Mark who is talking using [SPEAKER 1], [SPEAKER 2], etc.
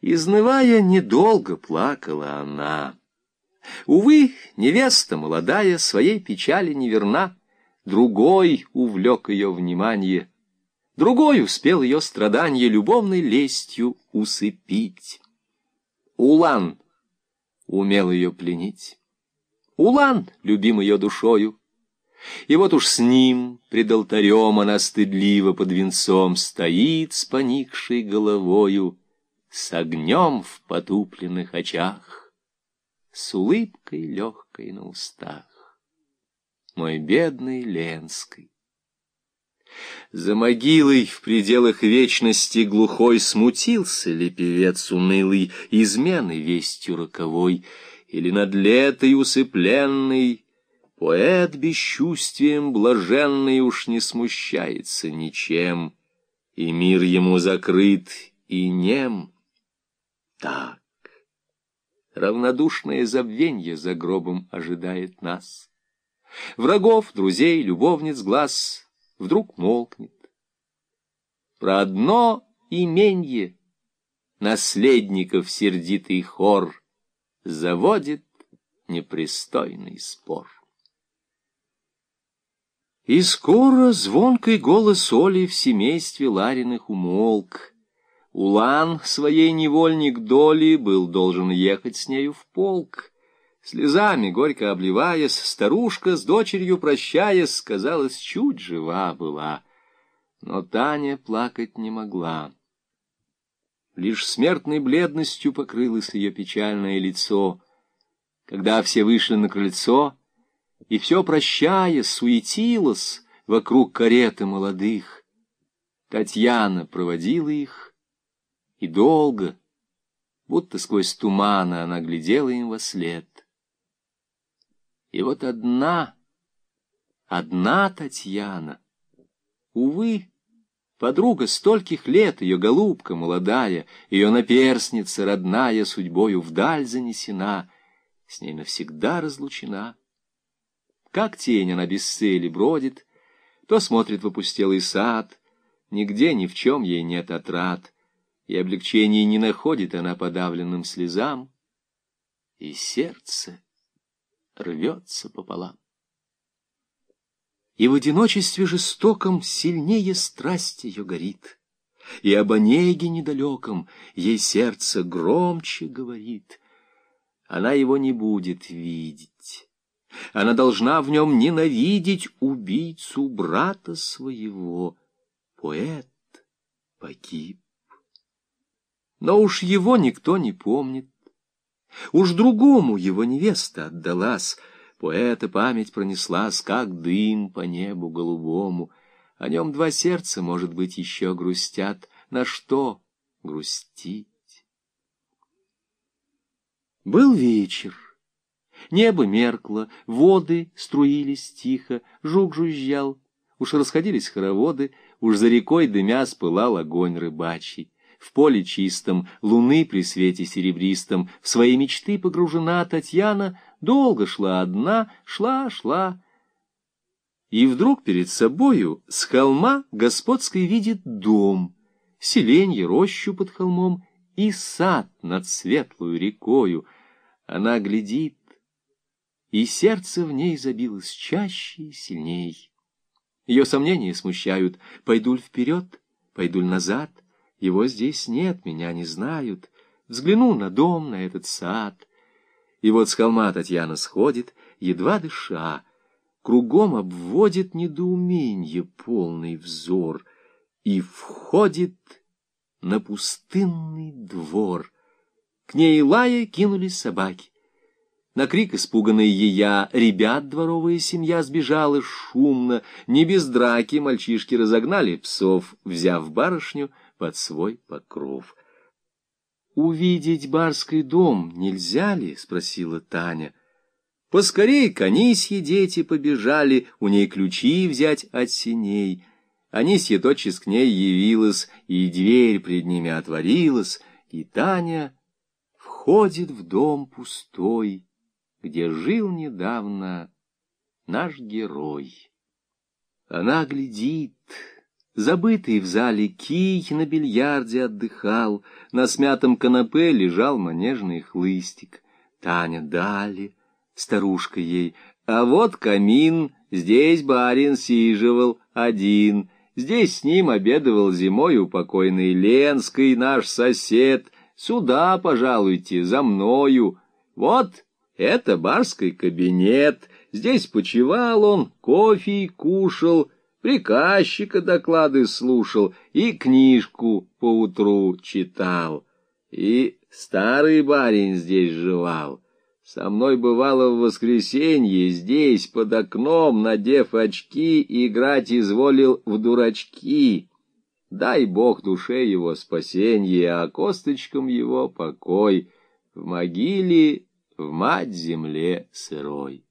[SPEAKER 1] Изнывая, недолго плакала она. Увы, невеста молодая своей печали не верна. Другой увлек ее внимание, другой успел ее страдания любовной лестью усыпить. Улан умел ее пленить. Улан любим ее душою. И вот уж с ним пред алтарем она стыдливо под венцом стоит с поникшей головою, с огнем в потупленных очах, с улыбкой легкой на устах. Мой бедный Ленской. За могилой в пределах вечности глухой Смутился ли певец унылый измены вестью роковой, Или над летой усыпленный Поэт бесчувствием блаженный Уж не смущается ничем, И мир ему закрыт и нем. Так, равнодушное забвенье за гробом ожидает нас. Врагов, друзей, любовниц глаз вдруг молкнет. Про одно именье наследников сердитый хор заводит непристойный спор. И скоро звонкий голос Оли в семействе Лариных умолк. Улан, своей невольник доли, был должен ехать с нею в полк. Слезами, горько обливаясь, старушка с дочерью прощаясь, казалось, чуть жива была. Но Таня плакать не могла. Лишь смертной бледностью покрылось ее печальное лицо. Когда все вышли на крыльцо, и все, прощаясь, суетилось вокруг кареты молодых, Татьяна проводила их, и долго, будто сквозь тумана, она глядела им во след. И вот одна, одна Татьяна, увы, подруга стольких лет, ее голубка молодая, ее наперсница родная судьбою вдаль занесена, с ней навсегда разлучена. Как тень она без цели бродит, то смотрит в опустелый сад, нигде ни в чем ей нет отрад, и облегчения не находит она подавленным слезам, и сердце рвется пополам. И в одиночестве жестоком сильнее страсть ее горит, И об Онеге недалеком ей сердце громче говорит. Она его не будет видеть. Она должна в нем ненавидеть убийцу брата своего. Поэт погиб. Но уж его никто не помнит. Уж другому его невеста отдалась, Поэта память пронеслась, как дым по небу голубому. О нем два сердца, может быть, еще грустят. На что грустить? Был вечер. Небо меркло, воды струились тихо, жук жужжал. Уж расходились хороводы, уж за рекой дымя спылал огонь рыбачий в поле чистом, луны при свете серебристом, в свои мечты погружена Татьяна, долго шла одна, шла, шла. И вдруг перед собою с холма господской видит дом, селенье, рощу под холмом и сад над светлую рекою. Она глядит, и сердце в ней забилось чаще и сильней. Ее сомнения смущают, пойду ли вперед, пойду ли назад — его здесь нет, меня не знают. Взгляну на дом, на этот сад. И вот с холма Татьяна сходит, едва дыша, Кругом обводит недоуменье полный взор И входит на пустынный двор. К ней лая кинулись собаки. На крик испуганной ея ребят дворовая семья сбежала шумно, не без драки мальчишки разогнали псов, взяв барышню под свой покров. «Увидеть барский дом нельзя ли?» — спросила Таня. Поскорей к Анисье дети побежали, у ней ключи взять от синей. Анисья тотчас к ней явилась, и дверь пред ними отворилась, и Таня входит в дом пустой, где жил недавно наш герой. Она глядит, Забытый в зале кий на бильярде отдыхал, на смятом канапе лежал манежный хлыстик. Таня дали, старушка ей, а вот камин, здесь барин сиживал один, здесь с ним обедывал зимой у покойной Ленской наш сосед. Сюда, пожалуйте, за мною. Вот это барский кабинет, здесь почевал он, кофе кушал, приказчика доклады слушал и книжку поутру читал. И старый барин здесь жевал. Со мной бывало в воскресенье здесь, под окном, надев очки, играть изволил в дурачки. Дай Бог душе его спасенье, а косточкам его покой в могиле, в мать земле сырой.